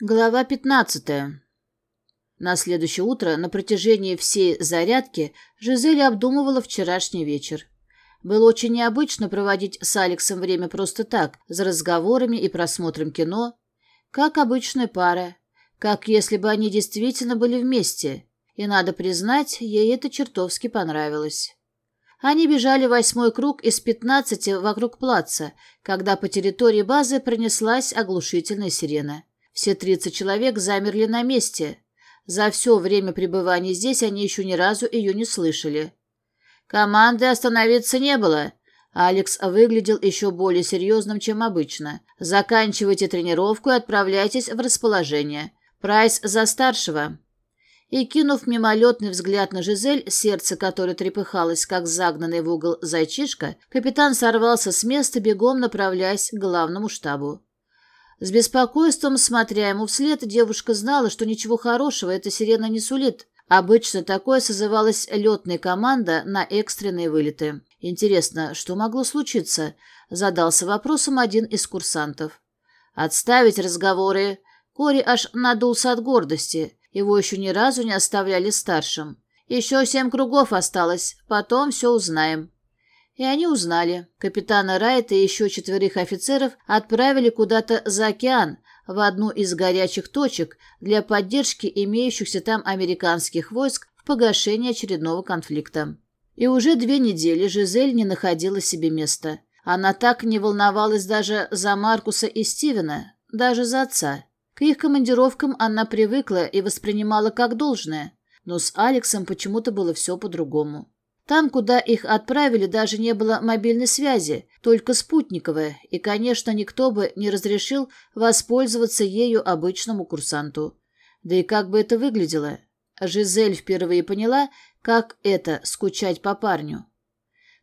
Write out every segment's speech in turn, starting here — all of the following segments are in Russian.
Глава 15. На следующее утро на протяжении всей зарядки Жизель обдумывала вчерашний вечер. Было очень необычно проводить с Алексом время просто так, за разговорами и просмотром кино, как обычная пара, как если бы они действительно были вместе. И, надо признать, ей это чертовски понравилось. Они бежали восьмой круг из пятнадцати вокруг плаца, когда по территории базы пронеслась оглушительная сирена. Все 30 человек замерли на месте. За все время пребывания здесь они еще ни разу ее не слышали. Команды остановиться не было. Алекс выглядел еще более серьезным, чем обычно. «Заканчивайте тренировку и отправляйтесь в расположение. Прайс за старшего». И, кинув мимолетный взгляд на Жизель, сердце которой трепыхалось, как загнанный в угол зайчишка, капитан сорвался с места, бегом направляясь к главному штабу. С беспокойством смотря ему вслед, девушка знала, что ничего хорошего эта сирена не сулит. Обычно такое созывалась летная команда на экстренные вылеты. Интересно, что могло случиться? Задался вопросом один из курсантов. Отставить разговоры. Кори аж надулся от гордости. Его еще ни разу не оставляли старшим. Еще семь кругов осталось, потом все узнаем. И они узнали. Капитана Райта и еще четверых офицеров отправили куда-то за океан, в одну из горячих точек для поддержки имеющихся там американских войск в погашении очередного конфликта. И уже две недели Жизель не находила себе места. Она так не волновалась даже за Маркуса и Стивена, даже за отца. К их командировкам она привыкла и воспринимала как должное, но с Алексом почему-то было все по-другому. Там, куда их отправили, даже не было мобильной связи, только спутниковая, и, конечно, никто бы не разрешил воспользоваться ею обычному курсанту. Да и как бы это выглядело? Жизель впервые поняла, как это — скучать по парню.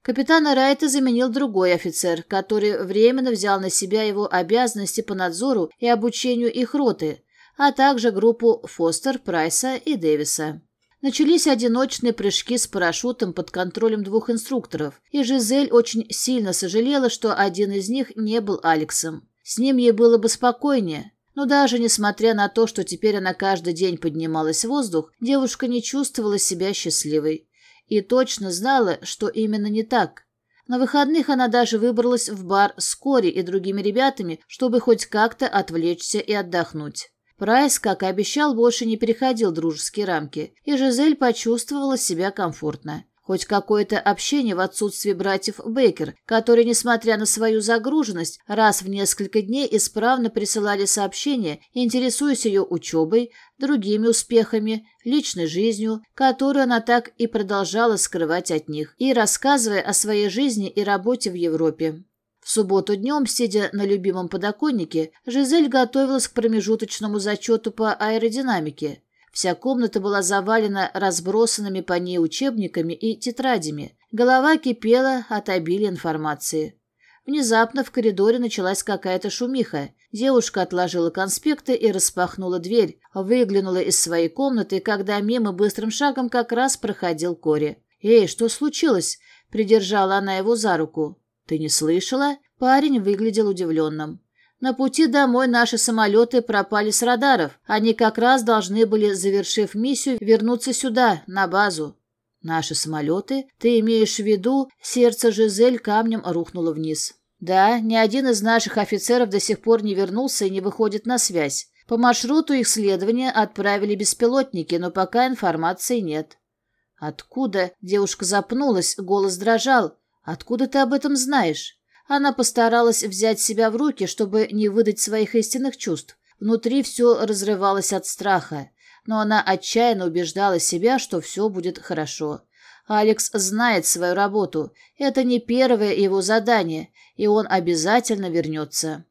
Капитана Райта заменил другой офицер, который временно взял на себя его обязанности по надзору и обучению их роты, а также группу Фостер, Прайса и Дэвиса. Начались одиночные прыжки с парашютом под контролем двух инструкторов, и Жизель очень сильно сожалела, что один из них не был Алексом. С ним ей было бы спокойнее. Но даже несмотря на то, что теперь она каждый день поднималась в воздух, девушка не чувствовала себя счастливой. И точно знала, что именно не так. На выходных она даже выбралась в бар с Кори и другими ребятами, чтобы хоть как-то отвлечься и отдохнуть. Прайс, как и обещал, больше не переходил дружеские рамки, и Жизель почувствовала себя комфортно. Хоть какое-то общение в отсутствии братьев Бейкер, которые, несмотря на свою загруженность, раз в несколько дней исправно присылали сообщения, интересуясь ее учебой, другими успехами, личной жизнью, которую она так и продолжала скрывать от них, и рассказывая о своей жизни и работе в Европе. В субботу днем, сидя на любимом подоконнике, Жизель готовилась к промежуточному зачету по аэродинамике. Вся комната была завалена разбросанными по ней учебниками и тетрадями. Голова кипела от обилия информации. Внезапно в коридоре началась какая-то шумиха. Девушка отложила конспекты и распахнула дверь. Выглянула из своей комнаты, когда мимо быстрым шагом как раз проходил Кори. «Эй, что случилось?» — придержала она его за руку. Ты не слышала? Парень выглядел удивленным. На пути домой наши самолеты пропали с радаров. Они как раз должны были, завершив миссию, вернуться сюда, на базу. Наши самолеты? Ты имеешь в виду, сердце Жизель камнем рухнуло вниз. Да, ни один из наших офицеров до сих пор не вернулся и не выходит на связь. По маршруту их следования отправили беспилотники, но пока информации нет. Откуда? Девушка запнулась, голос дрожал. Откуда ты об этом знаешь? Она постаралась взять себя в руки, чтобы не выдать своих истинных чувств. Внутри все разрывалось от страха, но она отчаянно убеждала себя, что все будет хорошо. Алекс знает свою работу, это не первое его задание, и он обязательно вернется.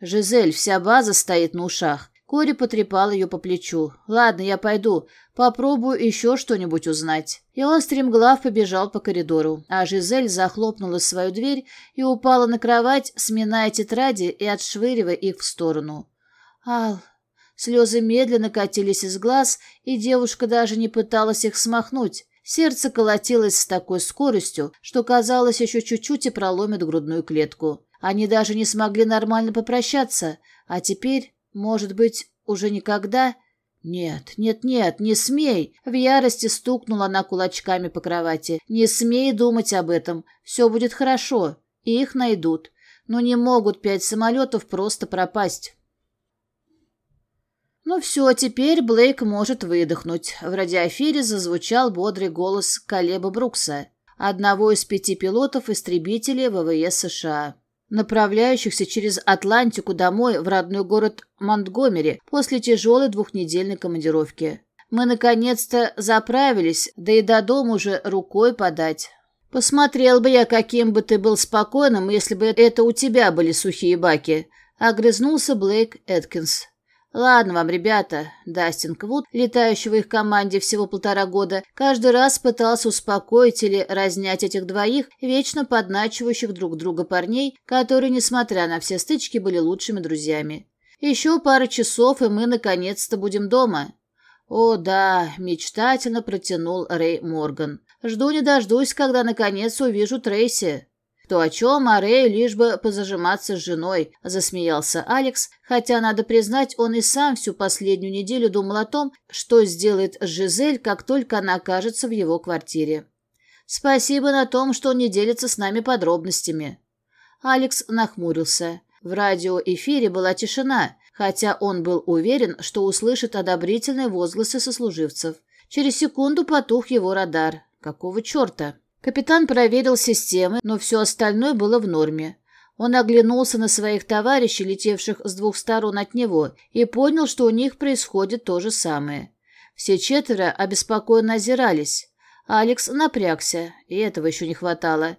Жизель, вся база стоит на ушах. Кори потрепал ее по плечу. «Ладно, я пойду. Попробую еще что-нибудь узнать». И он стремглав побежал по коридору, а Жизель захлопнула свою дверь и упала на кровать, сминая тетради и отшвыривая их в сторону. «Ал...» Слезы медленно катились из глаз, и девушка даже не пыталась их смахнуть. Сердце колотилось с такой скоростью, что казалось, еще чуть-чуть и проломит грудную клетку. Они даже не смогли нормально попрощаться, а теперь... Может быть, уже никогда? Нет, нет, нет, не смей. В ярости стукнула она кулачками по кровати. Не смей думать об этом. Все будет хорошо. И их найдут. Но не могут пять самолетов просто пропасть. Ну все, теперь Блейк может выдохнуть. В радиоэфире зазвучал бодрый голос Калеба Брукса, одного из пяти пилотов истребителей ВВС США направляющихся через Атлантику домой в родной город Монтгомери после тяжелой двухнедельной командировки. Мы наконец-то заправились, да и до дома уже рукой подать. Посмотрел бы я, каким бы ты был спокойным, если бы это у тебя были сухие баки, огрызнулся Блейк Эткинс. Ладно вам, ребята, Дастин Квуд, летающий в их команде всего полтора года, каждый раз пытался успокоить или разнять этих двоих, вечно подначивающих друг друга парней, которые, несмотря на все стычки, были лучшими друзьями. Еще пара часов, и мы наконец-то будем дома. О, да, мечтательно протянул Рэй Морган. Жду не дождусь, когда наконец увижу Трейси то о чем Арей лишь бы позажиматься с женой», – засмеялся Алекс, хотя, надо признать, он и сам всю последнюю неделю думал о том, что сделает Жизель, как только она окажется в его квартире. «Спасибо на том, что не делится с нами подробностями». Алекс нахмурился. В радиоэфире была тишина, хотя он был уверен, что услышит одобрительные возгласы сослуживцев. Через секунду потух его радар. «Какого черта?» Капитан проверил системы, но все остальное было в норме. Он оглянулся на своих товарищей, летевших с двух сторон от него, и понял, что у них происходит то же самое. Все четверо обеспокоенно озирались. Алекс напрягся, и этого еще не хватало.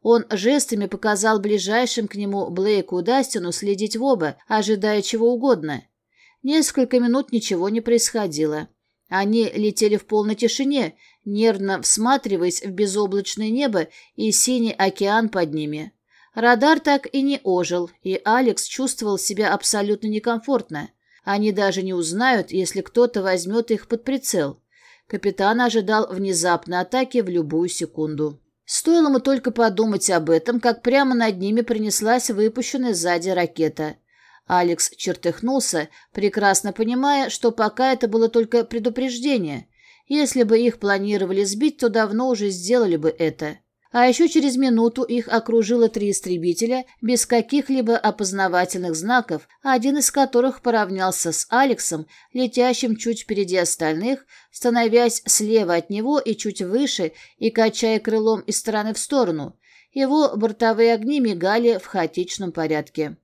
Он жестами показал ближайшим к нему Блейку и Дастину следить в оба, ожидая чего угодно. Несколько минут ничего не происходило. Они летели в полной тишине, нервно всматриваясь в безоблачное небо и синий океан под ними. Радар так и не ожил, и Алекс чувствовал себя абсолютно некомфортно. Они даже не узнают, если кто-то возьмет их под прицел. Капитан ожидал внезапной атаки в любую секунду. Стоило ему только подумать об этом, как прямо над ними принеслась выпущенная сзади ракета. Алекс чертыхнулся, прекрасно понимая, что пока это было только предупреждение – если бы их планировали сбить, то давно уже сделали бы это. А еще через минуту их окружило три истребителя без каких-либо опознавательных знаков, один из которых поравнялся с Алексом, летящим чуть впереди остальных, становясь слева от него и чуть выше и качая крылом из стороны в сторону. Его бортовые огни мигали в хаотичном порядке.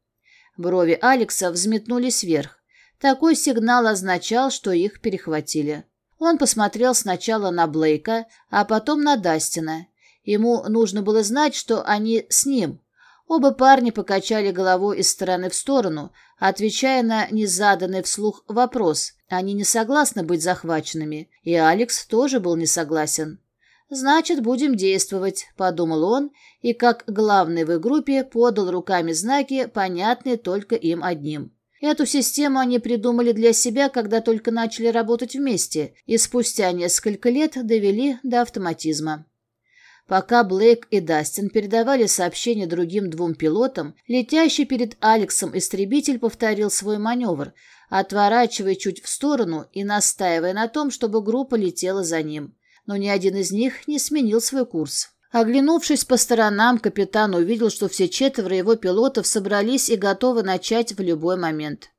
Брови Алекса взметнулись вверх. Такой сигнал означал, что их перехватили. Он посмотрел сначала на Блейка, а потом на Дастина. Ему нужно было знать, что они с ним. Оба парня покачали головой из стороны в сторону, отвечая на незаданный вслух вопрос. Они не согласны быть захваченными, и Алекс тоже был не согласен. «Значит, будем действовать», — подумал он, и, как главный в их группе, подал руками знаки, понятные только им одним. Эту систему они придумали для себя, когда только начали работать вместе, и спустя несколько лет довели до автоматизма. Пока Блейк и Дастин передавали сообщение другим двум пилотам, летящий перед Алексом истребитель повторил свой маневр, отворачивая чуть в сторону и настаивая на том, чтобы группа летела за ним. Но ни один из них не сменил свой курс. Оглянувшись по сторонам, капитан увидел, что все четверо его пилотов собрались и готовы начать в любой момент.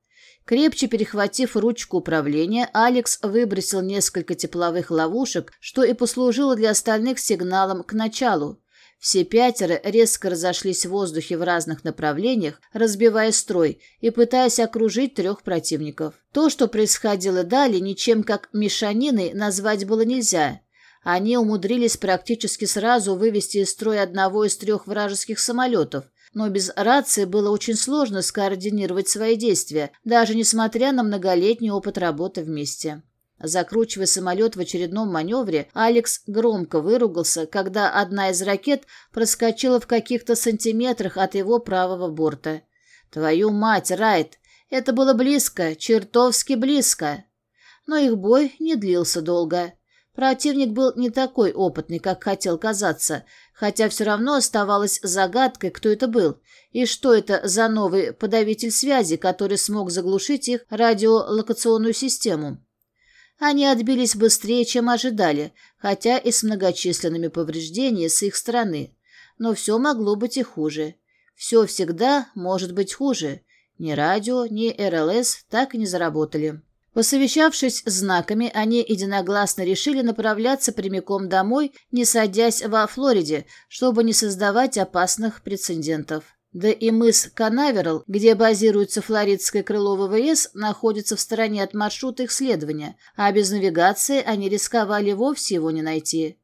Крепче перехватив ручку управления, Алекс выбросил несколько тепловых ловушек, что и послужило для остальных сигналом к началу. Все пятеро резко разошлись в воздухе в разных направлениях, разбивая строй и пытаясь окружить трех противников. То, что происходило далее, ничем как мешаниной назвать было нельзя – они умудрились практически сразу вывести из строя одного из трех вражеских самолетов, но без рации было очень сложно скоординировать свои действия, даже несмотря на многолетний опыт работы вместе. Закручивая самолет в очередном маневре, Алекс громко выругался, когда одна из ракет проскочила в каких-то сантиметрах от его правого борта. «Твою мать, Райт! Это было близко, чертовски близко!» Но их бой не длился долго. Противник был не такой опытный, как хотел казаться, хотя все равно оставалась загадкой, кто это был, и что это за новый подавитель связи, который смог заглушить их радиолокационную систему. Они отбились быстрее, чем ожидали, хотя и с многочисленными повреждениями с их стороны. Но все могло быть и хуже. Все всегда может быть хуже. Ни радио, ни РЛС так и не заработали. Посовещавшись с знаками, они единогласно решили направляться прямиком домой, не садясь во Флориде, чтобы не создавать опасных прецедентов. Да и мыс Канаверал, где базируется флоридское крыло ВВС, находится в стороне от маршрута их следования, а без навигации они рисковали вовсе его не найти.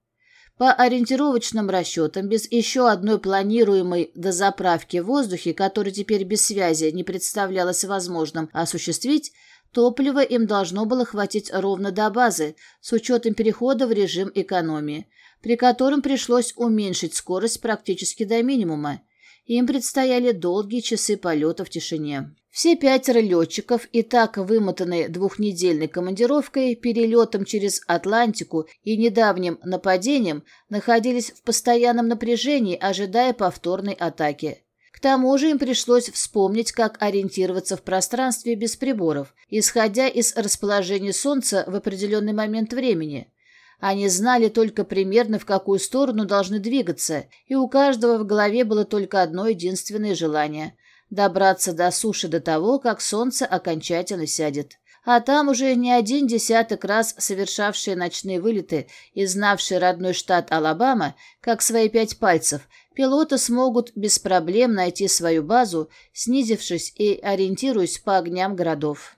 По ориентировочным расчетам, без еще одной планируемой дозаправки в воздухе, которая теперь без связи не представлялась возможным осуществить, Топлива им должно было хватить ровно до базы, с учетом перехода в режим экономии, при котором пришлось уменьшить скорость практически до минимума. Им предстояли долгие часы полета в тишине. Все пятеро летчиков, и так вымотанные двухнедельной командировкой, перелетом через Атлантику и недавним нападением, находились в постоянном напряжении, ожидая повторной атаки. К тому же им пришлось вспомнить, как ориентироваться в пространстве без приборов, исходя из расположения Солнца в определенный момент времени. Они знали только примерно, в какую сторону должны двигаться, и у каждого в голове было только одно единственное желание – добраться до суши до того, как Солнце окончательно сядет а там уже не один десяток раз совершавшие ночные вылеты и знавшие родной штат Алабама, как свои пять пальцев, Пилоты смогут без проблем найти свою базу, снизившись и ориентируясь по огням городов.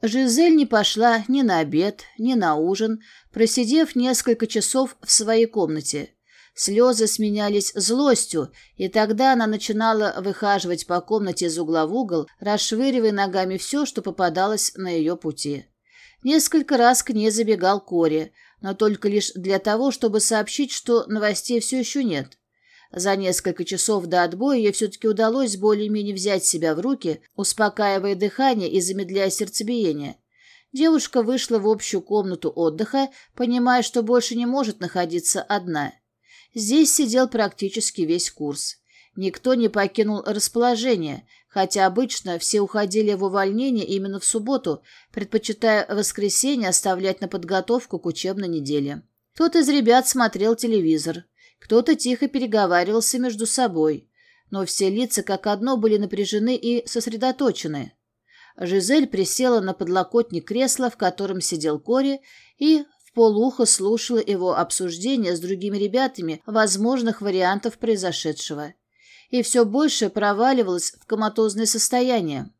Жизель не пошла ни на обед, ни на ужин, просидев несколько часов в своей комнате. Слезы сменялись злостью, и тогда она начинала выхаживать по комнате из угла в угол, расшвыривая ногами все, что попадалось на ее пути. Несколько раз к ней забегал Кори, но только лишь для того, чтобы сообщить, что новостей все еще нет. За несколько часов до отбоя ей все-таки удалось более-менее взять себя в руки, успокаивая дыхание и замедляя сердцебиение. Девушка вышла в общую комнату отдыха, понимая, что больше не может находиться одна. Здесь сидел практически весь курс. Никто не покинул расположение, хотя обычно все уходили в увольнение именно в субботу, предпочитая воскресенье оставлять на подготовку к учебной неделе. Тот из ребят смотрел телевизор. Кто-то тихо переговаривался между собой, но все лица как одно были напряжены и сосредоточены. Жизель присела на подлокотник кресла, в котором сидел Кори, и в полухо слушала его обсуждение с другими ребятами возможных вариантов произошедшего. И все больше проваливалась в коматозное состояние.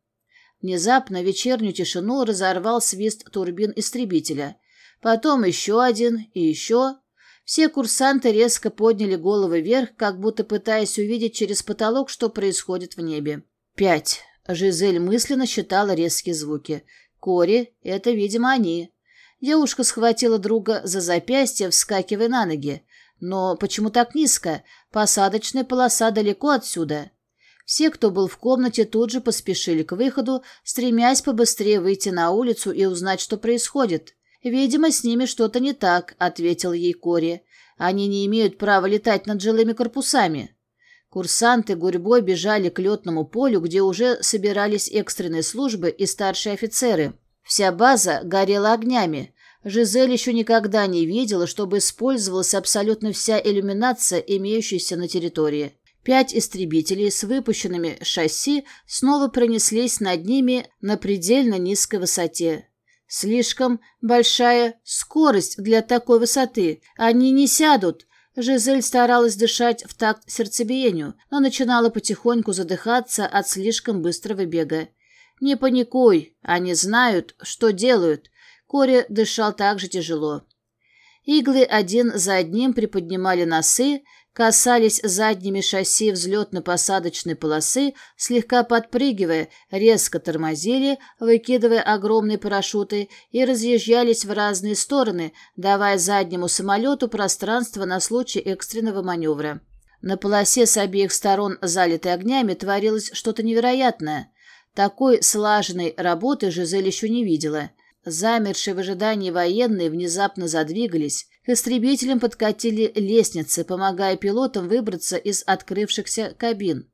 Внезапно вечернюю тишину разорвал свист турбин истребителя. Потом еще один и еще. Все курсанты резко подняли головы вверх, как будто пытаясь увидеть через потолок, что происходит в небе. Пять. Жизель мысленно считала резкие звуки. Кори, это, видимо, они. Девушка схватила друга за запястье, вскакивая на ноги. Но почему так низко? Посадочная полоса далеко отсюда. Все, кто был в комнате, тут же поспешили к выходу, стремясь побыстрее выйти на улицу и узнать, что происходит. «Видимо, с ними что-то не так», — ответил ей Кори. «Они не имеют права летать над жилыми корпусами». Курсанты гурьбой бежали к летному полю, где уже собирались экстренные службы и старшие офицеры. Вся база горела огнями. Жизель еще никогда не видела, чтобы использовалась абсолютно вся иллюминация, имеющаяся на территории. Пять истребителей с выпущенными шасси снова пронеслись над ними на предельно низкой высоте. Слишком большая скорость для такой высоты. Они не сядут. Жизель старалась дышать в такт сердцебиению, но начинала потихоньку задыхаться от слишком быстрого бега. «Не паникуй, они знают, что делают». Кори дышал так же тяжело. Иглы один за одним приподнимали носы, касались задними шасси взлетно-посадочной полосы, слегка подпрыгивая, резко тормозили, выкидывая огромные парашюты и разъезжались в разные стороны, давая заднему самолету пространство на случай экстренного маневра. На полосе с обеих сторон, залитой огнями, творилось что-то невероятное. Такой слаженной работы Жизель еще не видела. Замершие в ожидании военные внезапно задвигались, Истребителям подкатили лестницы, помогая пилотам выбраться из открывшихся кабин.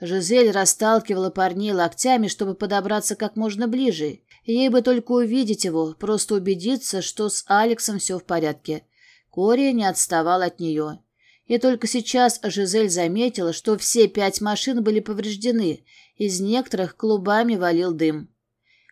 Жизель расталкивала парней локтями, чтобы подобраться как можно ближе. Ей бы только увидеть его, просто убедиться, что с Алексом все в порядке. Кори не отставал от нее. И только сейчас Жизель заметила, что все пять машин были повреждены, из некоторых клубами валил дым.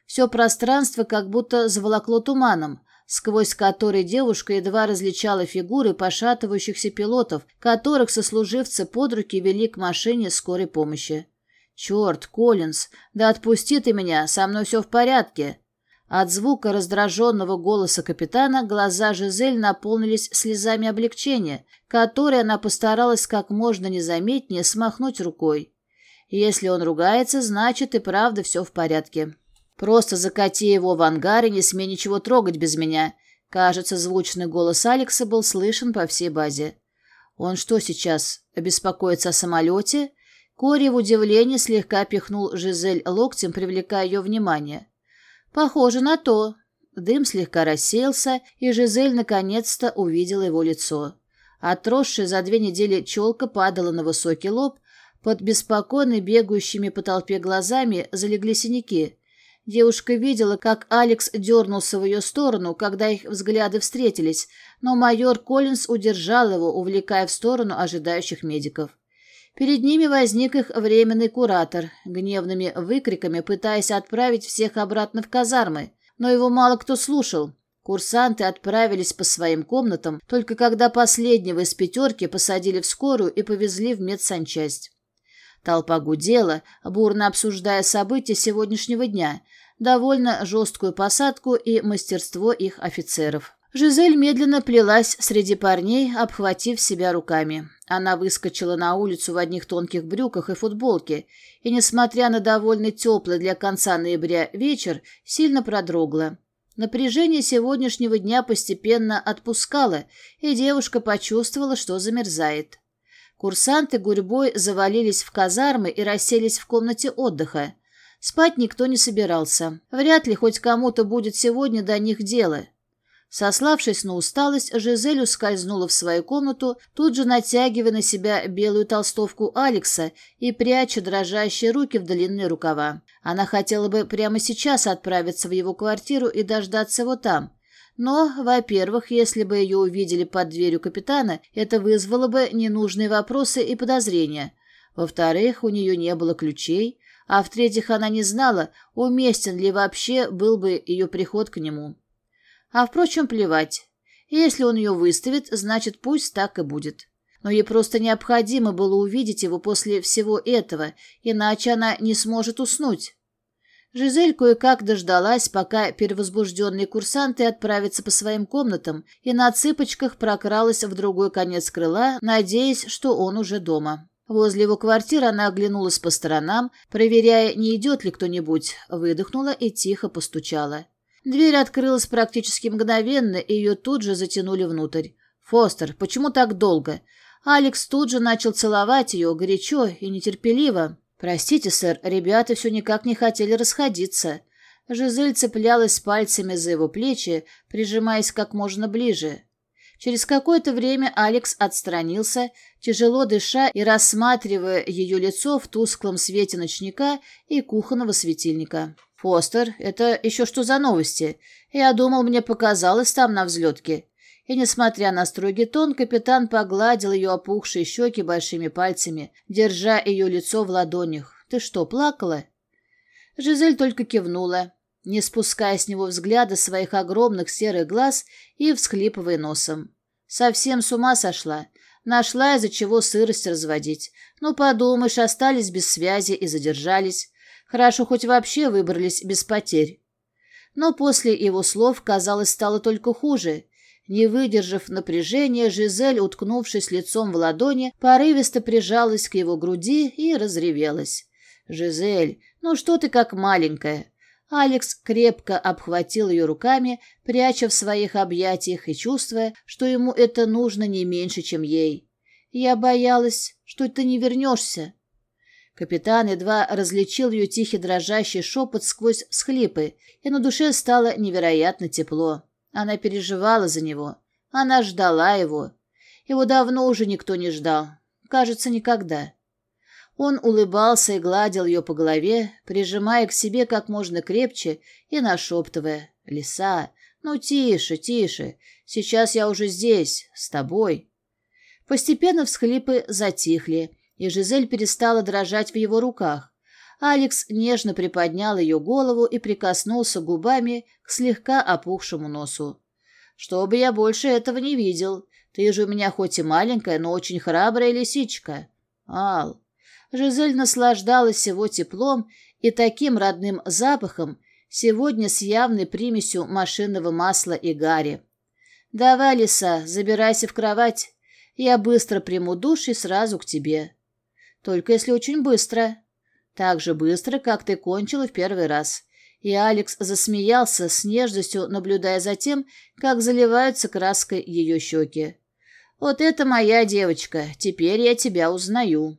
Все пространство как будто заволокло туманом, сквозь который девушка едва различала фигуры пошатывающихся пилотов, которых сослуживцы под руки вели к машине скорой помощи. «Черт, Коллинз, да отпусти ты меня, со мной все в порядке!» От звука раздраженного голоса капитана глаза Жизель наполнились слезами облегчения, которые она постаралась как можно незаметнее смахнуть рукой. Если он ругается, значит и правда все в порядке. Просто закати его в ангар и не смей ничего трогать без меня. Кажется, звучный голос Алекса был слышен по всей базе. Он что сейчас, обеспокоится о самолете? Кори в удивлении слегка пихнул Жизель локтем, привлекая ее внимание. Похоже на то. Дым слегка рассеялся, и Жизель наконец-то увидела его лицо. Отросшая за две недели челка падала на высокий лоб, под беспокойно бегающими по толпе глазами залегли синяки – Девушка видела, как Алекс дернулся в ее сторону, когда их взгляды встретились, но майор Коллинз удержал его, увлекая в сторону ожидающих медиков. Перед ними возник их временный куратор, гневными выкриками пытаясь отправить всех обратно в казармы, но его мало кто слушал. Курсанты отправились по своим комнатам, только когда последнего из пятерки посадили в скорую и повезли в медсанчасть. Толпа гудела, а бурно обсуждая события сегодняшнего дня, довольно жесткую посадку и мастерство их офицеров. Жизель медленно плелась среди парней, обхватив себя руками. Она выскочила на улицу в одних тонких брюках и футболке, и, несмотря на довольно теплый для конца ноября вечер, сильно продрогла. Напряжение сегодняшнего дня постепенно отпускало, и девушка почувствовала, что замерзает. Курсанты гурьбой завалились в казармы и расселись в комнате отдыха. Спать никто не собирался. Вряд ли хоть кому-то будет сегодня до них дело. Сославшись на усталость, Жизель ускользнула в свою комнату, тут же натягивая на себя белую толстовку Алекса и пряча дрожащие руки в длинные рукава. Она хотела бы прямо сейчас отправиться в его квартиру и дождаться его там, но, во-первых, если бы ее увидели под дверью капитана, это вызвало бы ненужные вопросы и подозрения. Во-вторых, у нее не было ключей. А в-третьих, она не знала, уместен ли вообще был бы ее приход к нему. А впрочем, плевать. Если он ее выставит, значит, пусть так и будет. Но ей просто необходимо было увидеть его после всего этого, иначе она не сможет уснуть. Жизель кое-как дождалась, пока перевозбужденный курсанты отправятся по своим комнатам, и на цыпочках прокралась в другой конец крыла, надеясь, что он уже дома. Возле его квартиры она оглянулась по сторонам, проверяя, не идет ли кто-нибудь, выдохнула и тихо постучала. Дверь открылась практически мгновенно, и ее тут же затянули внутрь. «Фостер, почему так долго?» Алекс тут же начал целовать ее, горячо и нетерпеливо. «Простите, сэр, ребята все никак не хотели расходиться». Жизель цеплялась пальцами за его плечи, прижимаясь как можно ближе. Через какое-то время Алекс отстранился, тяжело дыша и рассматривая ее лицо в тусклом свете ночника и кухонного светильника. «Фостер, это еще что за новости? Я думал, мне показалось там на взлетке. И, несмотря на строгий тон, капитан погладил ее опухшие щеки большими пальцами, держа ее лицо в ладонях. «Ты что, плакала?» Жизель только кивнула, не спуская с него взгляда своих огромных серых глаз и всхлипывая носом. «Совсем с ума сошла. Нашла, из-за чего сырость разводить. Ну, подумаешь, остались без связи и задержались. Хорошо, хоть вообще выбрались без потерь». Но после его слов, казалось, стало только хуже. Не выдержав напряжения, Жизель, уткнувшись лицом в ладони, порывисто прижалась к его груди и разревелась. «Жизель, ну что ты как маленькая?» Алекс крепко обхватил ее руками, пряча в своих объятиях и чувствуя, что ему это нужно не меньше, чем ей. «Я боялась, что ты не вернешься». Капитан едва различил ее тихий дрожащий шепот сквозь всхлипы, и на душе стало невероятно тепло. Она переживала за него. Она ждала его. Его давно уже никто не ждал. Кажется, никогда. Он улыбался и гладил ее по голове, прижимая к себе как можно крепче и нашептывая. «Лиса, ну тише, тише. Сейчас я уже здесь, с тобой». Постепенно всхлипы затихли, и Жизель перестала дрожать в его руках. Алекс нежно приподнял ее голову и прикоснулся губами к слегка опухшему носу. «Чтобы я больше этого не видел. Ты же у меня хоть и маленькая, но очень храбрая лисичка». «Ал». Жизель наслаждалась его теплом и таким родным запахом, сегодня с явной примесью машинного масла и гари. «Давай, лиса, забирайся в кровать. Я быстро приму душ и сразу к тебе». «Только если очень быстро». Так же быстро, как ты кончила в первый раз. И Алекс засмеялся с нежностью, наблюдая за тем, как заливаются краской ее щеки. «Вот это моя девочка, теперь я тебя узнаю».